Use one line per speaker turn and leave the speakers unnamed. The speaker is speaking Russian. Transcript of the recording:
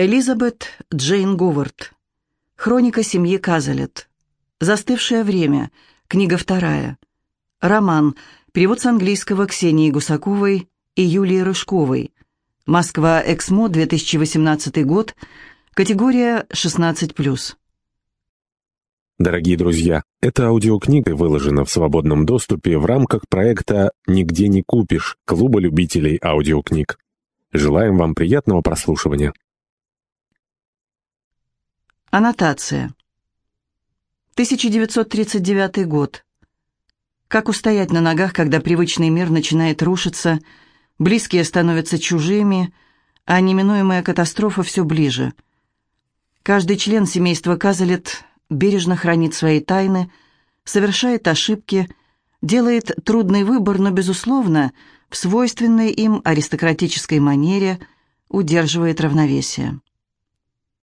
Элизабет Джейн Говард. Хроника семьи Казалет. Застывшее время. Книга вторая. Роман. Перевод с английского Ксении Гусаковой и Юлии Рыжковой. Москва, Эксмо, 2018 год. Категория 16+.
Дорогие друзья, эта аудиокнига выложена в свободном доступе в рамках проекта «Нигде не купишь» Клуба любителей аудиокниг. Желаем вам приятного прослушивания.
Аннотация. 1939 год. Как устоять на ногах, когда привычный мир начинает рушиться, близкие становятся чужими, а неминуемая катастрофа все ближе. Каждый член семейства Казалет бережно хранит свои тайны, совершает ошибки, делает трудный выбор, но, безусловно, в свойственной им аристократической манере удерживает равновесие.